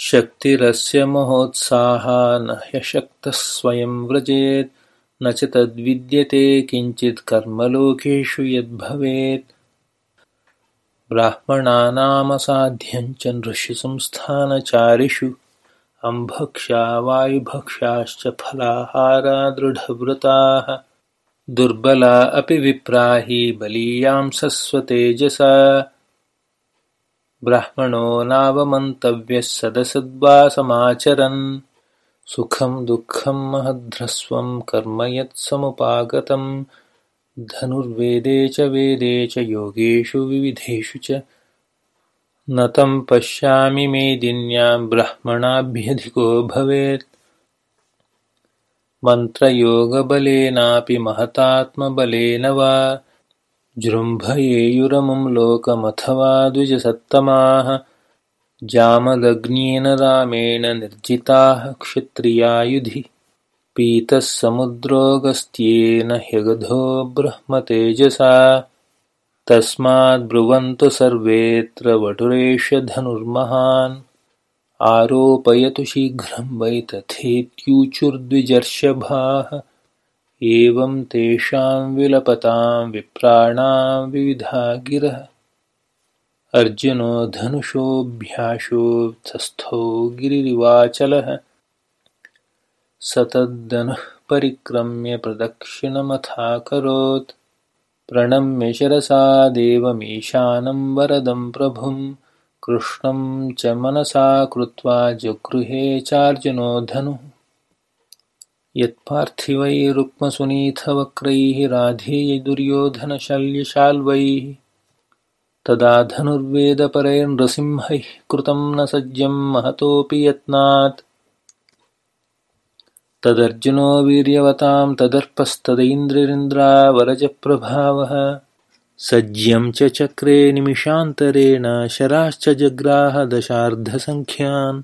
शक्तिरस्य महोत्साहा न ह्यशक्तः स्वयं व्रजेत् न च तद्विद्यते किञ्चित् कर्मलोकेषु यद्भवेत्। ब्राह्मणानामसाध्यञ्च नृषिसंस्थानचारिषु अम्भक्षा वायुभक्षाश्च फलाहारा दृढव्रताः। दुर्बला अपि विप्राहि बलीयांसस्वतेजसा ब्राह्मणो नावमन्तव्यः सदसद्वासमाचरन्। सुखं दुःखं महद्ध्रस्वं कर्म यत्समुपागतं। धनुर्वेदे च वेदे च योगेषु विविधेषु च। न तं पश्यामि मेदिन्यां ब्राह्मणाभ्यधिको भवेत्। मन्त्रयोगबलेनापि महतात्मबलेन वा जृम्भयेयुरमुं लोकमथवा द्विजसत्तमाः जामदग्न्येन रामेण निर्जिताः क्षत्रियायुधि पीतः समुद्रोऽगस्त्येन ह्यगधो ब्रह्मतेजसा। तस्माद्ब्रुवन्तु सर्वेऽत्र वटुरेष धनुर्महान्। आरोपयतु शीघ्रं वै तथेत्यूचुर्द्विजर्षभाः एवं तेषां विलपतां विप्राणां विविधा गिरः अर्जुनो धनुषोऽभ्याशो तस्थो गिरिरिवाचलः। स तद्दनुः परिक्रम्य प्रदक्षिणमथाकरोत्। प्रणम्य शिरसा देवमीशानं वरदं प्रभुं कृष्णं च मनसा कृत्वा जगृहे चार्जुनो धनुः यत्पार्थिवैरुक्मसुनीथवक्रैः राधेयदुर्योधनशल्यशाल्वैः तदा धनुर्वेदपरैर्नृसिंहैः कृतं न सज्जं महतोऽपि यत्नात्। तदर्जुनो वीर्यवतां तदर्पस्तदैन्द्रिरिन्द्रावरजप्रभावः। सज्यं च चक्रे निमिषान्तरेण शराश्च जग्राह दशार्धसङ्ख्यान्